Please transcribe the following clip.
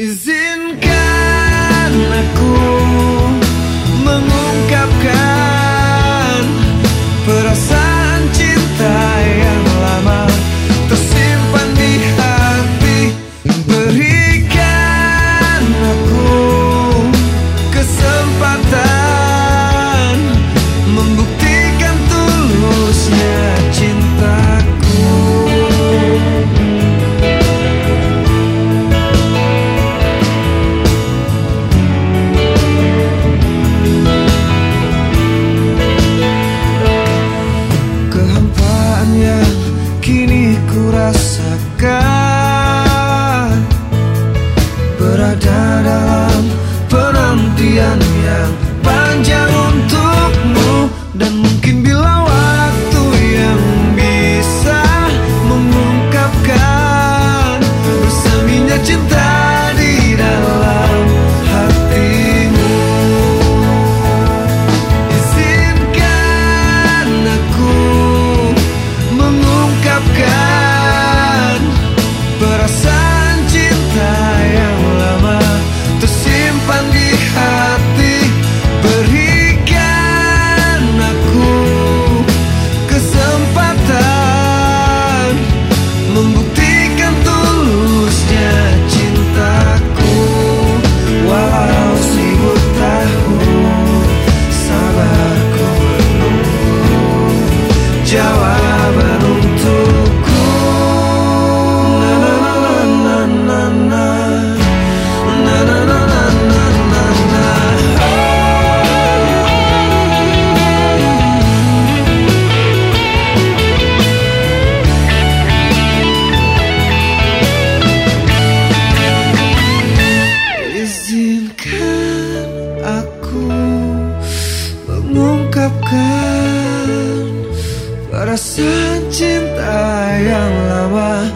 Izinkan aku yang panjang perasaan cinta yang lama